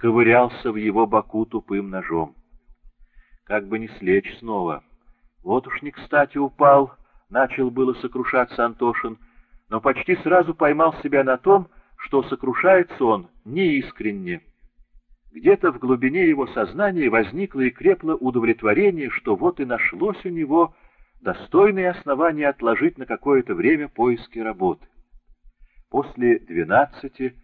ковырялся в его боку тупым ножом. Как бы не слечь снова. Вот уж не кстати упал, начал было сокрушаться Антошин, но почти сразу поймал себя на том, что сокрушается он неискренне. Где-то в глубине его сознания возникло и крепло удовлетворение, что вот и нашлось у него достойное основание отложить на какое-то время поиски работы. После двенадцати,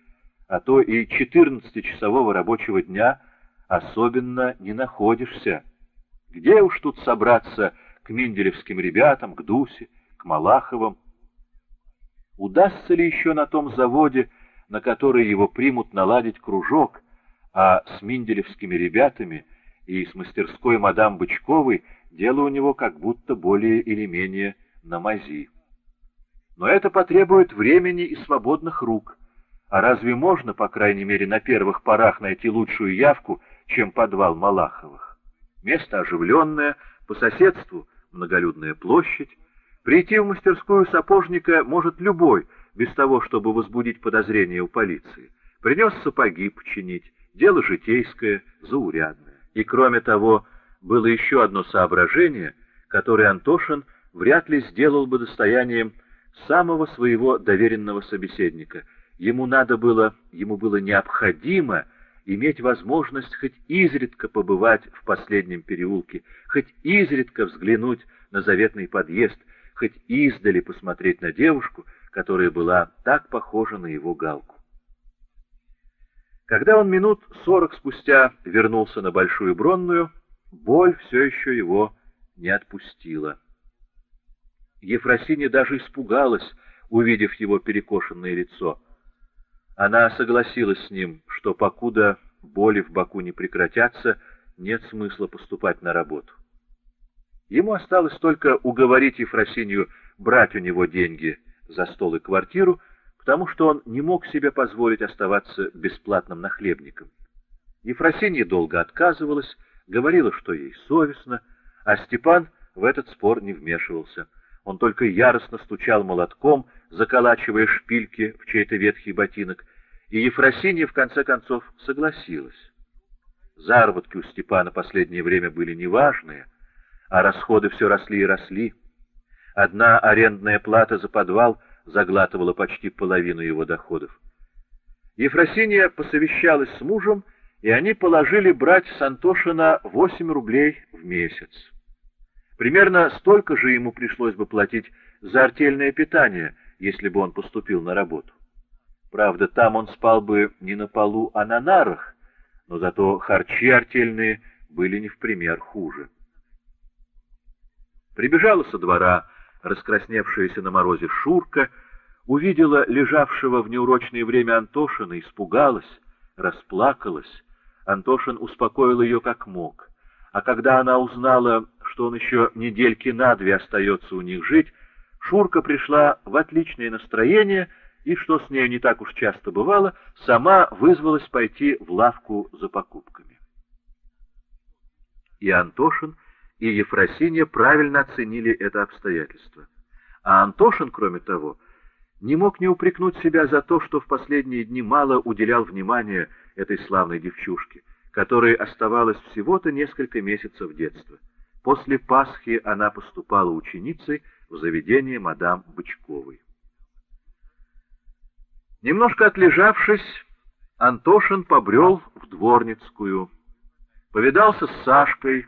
а то и четырнадцатичасового рабочего дня особенно не находишься. Где уж тут собраться к Минделевским ребятам, к Дусе, к Малаховым? Удастся ли еще на том заводе, на который его примут наладить кружок, а с Минделевскими ребятами и с мастерской мадам Бычковой дело у него как будто более или менее на мази. Но это потребует времени и свободных рук. А разве можно, по крайней мере, на первых порах найти лучшую явку, чем подвал Малаховых? Место оживленное, по соседству многолюдная площадь. Прийти в мастерскую сапожника может любой, без того, чтобы возбудить подозрения у полиции. Принес сапоги починить, дело житейское, заурядное. И кроме того, было еще одно соображение, которое Антошин вряд ли сделал бы достоянием самого своего доверенного собеседника. Ему надо было, ему было необходимо иметь возможность хоть изредка побывать в последнем переулке, хоть изредка взглянуть на заветный подъезд, хоть издали посмотреть на девушку, которая была так похожа на его галку. Когда он минут сорок спустя вернулся на Большую Бронную, боль все еще его не отпустила. Ефросинья даже испугалась, увидев его перекошенное лицо. Она согласилась с ним, что покуда боли в боку не прекратятся, нет смысла поступать на работу. Ему осталось только уговорить Ефросинью брать у него деньги за стол и квартиру, потому что он не мог себе позволить оставаться бесплатным нахлебником. Ефросинья долго отказывалась, говорила, что ей совестно, а Степан в этот спор не вмешивался. Он только яростно стучал молотком, заколачивая шпильки в чей-то ветхий ботинок, и Ефросинья в конце концов согласилась. Заработки у Степана последнее время были неважные, а расходы все росли и росли. Одна арендная плата за подвал заглатывала почти половину его доходов. Ефросинья посовещалась с мужем, и они положили брать с Антошина 8 рублей в месяц. Примерно столько же ему пришлось бы платить за артельное питание, если бы он поступил на работу. Правда, там он спал бы не на полу, а на нарах, но зато харчи артельные были не в пример хуже. Прибежала со двора раскрасневшаяся на морозе Шурка, увидела лежавшего в неурочное время Антошина, испугалась, расплакалась. Антошин успокоил ее как мог. А когда она узнала, что он еще недельки на две остается у них жить, Шурка пришла в отличное настроение и, что с нею не так уж часто бывало, сама вызвалась пойти в лавку за покупками. И Антошин и Ефросинья правильно оценили это обстоятельство. А Антошин, кроме того, не мог не упрекнуть себя за то, что в последние дни мало уделял внимания этой славной девчушке, которой оставалось всего-то несколько месяцев детства. После Пасхи она поступала ученицей в заведение мадам Бычковой. Немножко отлежавшись, Антошин побрел в Дворницкую, повидался с Сашкой,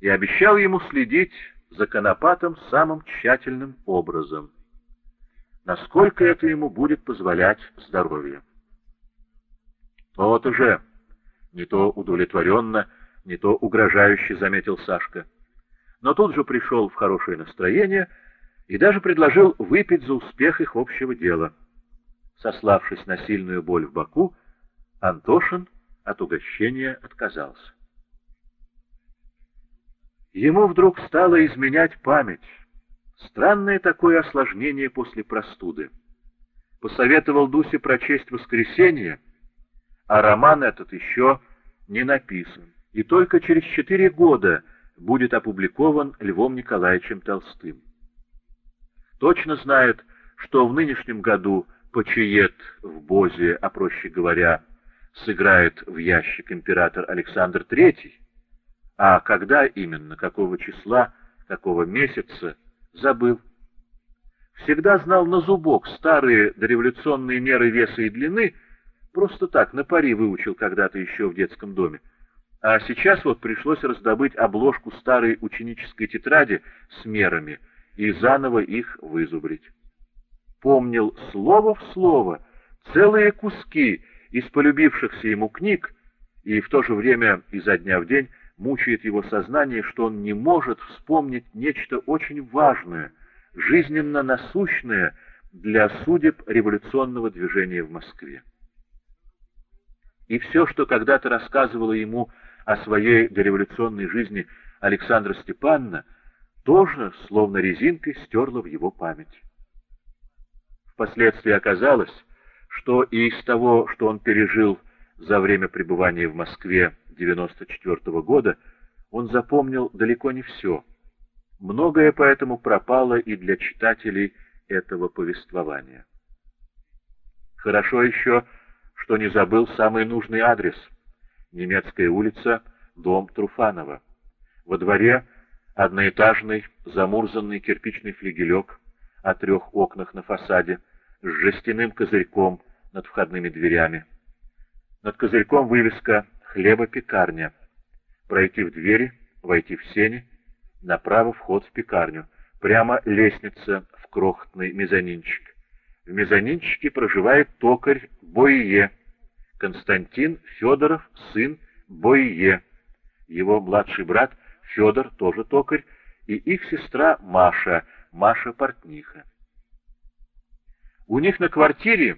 и обещал ему следить за Конопатом самым тщательным образом, насколько это ему будет позволять здоровье. «Вот уже!» — не то удовлетворенно, не то угрожающе заметил Сашка. Но тут же пришел в хорошее настроение и даже предложил выпить за успех их общего дела. Сославшись на сильную боль в боку, Антошин от угощения отказался. Ему вдруг стало изменять память. Странное такое осложнение после простуды. Посоветовал Дусе прочесть «Воскресенье», а роман этот еще не написан, и только через четыре года будет опубликован Львом Николаевичем Толстым. Точно знает, что в нынешнем году почиет в Бозе, а проще говоря, сыграет в ящик император Александр III, а когда именно, какого числа, какого месяца, забыл. Всегда знал на зубок старые дореволюционные меры веса и длины, просто так, на пари выучил когда-то еще в детском доме. А сейчас вот пришлось раздобыть обложку старой ученической тетради с мерами и заново их вызубрить. Помнил слово в слово, целые куски из полюбившихся ему книг, и в то же время изо дня в день мучает его сознание, что он не может вспомнить нечто очень важное, жизненно насущное для судеб революционного движения в Москве. И все, что когда-то рассказывало ему о своей дореволюционной жизни Александра Степановна, тоже, словно резинкой, стерло в его память. Впоследствии оказалось, что и из того, что он пережил за время пребывания в Москве 94 -го года, он запомнил далеко не все. Многое поэтому пропало и для читателей этого повествования. Хорошо еще, что не забыл самый нужный адрес — Немецкая улица, дом Труфанова. Во дворе одноэтажный замурзанный кирпичный флигелек о трех окнах на фасаде с жестяным козырьком над входными дверями. Над козырьком вывеска «Хлебопекарня». Пройти в двери, войти в сени, направо вход в пекарню, прямо лестница в крохотный мезонинчик. В мезонинчике проживает токарь Бойе, Константин Федоров, сын Бойе. Его младший брат Федор, тоже токарь, и их сестра Маша, Маша Портниха. У них на квартире,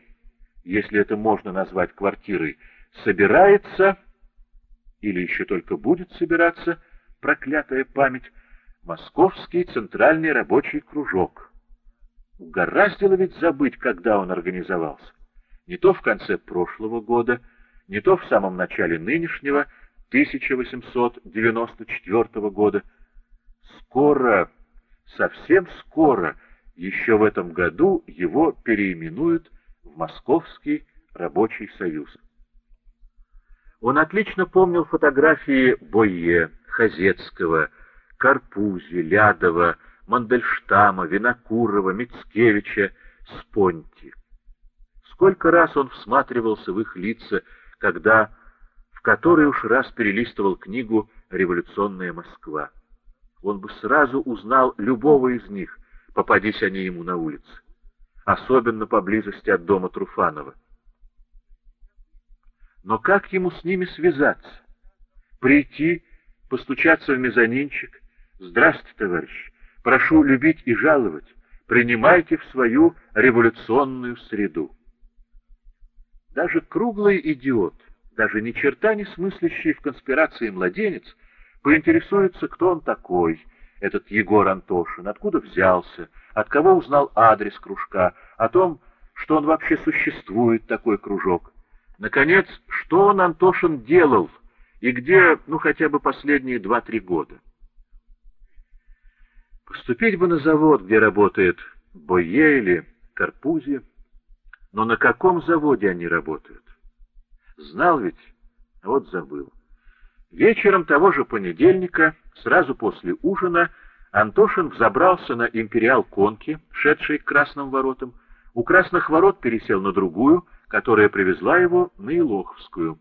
если это можно назвать квартирой, собирается, или еще только будет собираться, проклятая память, Московский центральный рабочий кружок. Угораздило ведь забыть, когда он организовался не то в конце прошлого года, не то в самом начале нынешнего, 1894 года. Скоро, совсем скоро, еще в этом году его переименуют в Московский рабочий союз. Он отлично помнил фотографии Бойе, Хазецкого, Карпузи, Лядова, Мандельштама, Винокурова, Мицкевича, Спонти. Сколько раз он всматривался в их лица, когда в который уж раз перелистывал книгу «Революционная Москва». Он бы сразу узнал любого из них, попадись они ему на улице, особенно поблизости от дома Труфанова. Но как ему с ними связаться? Прийти, постучаться в мезонинчик? «Здравствуйте, товарищ! Прошу любить и жаловать. Принимайте в свою революционную среду». Даже круглый идиот, даже ни черта не смыслящий в конспирации младенец, поинтересуется, кто он такой, этот Егор Антошин, откуда взялся, от кого узнал адрес кружка, о том, что он вообще существует, такой кружок. Наконец, что он, Антошин, делал и где, ну, хотя бы последние два-три года. Поступить бы на завод, где работает Бойе или Карпузи, но на каком заводе они работают? Знал ведь, а вот забыл. Вечером того же понедельника, сразу после ужина, Антошин взобрался на империал конки, шедшей к Красным воротам. У Красных ворот пересел на другую, которая привезла его на Илоховскую.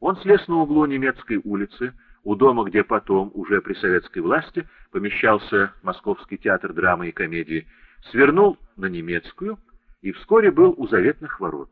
Он слез на углу немецкой улицы, у дома, где потом, уже при советской власти, помещался Московский театр драмы и комедии, свернул на немецкую — и вскоре был у заветных ворот.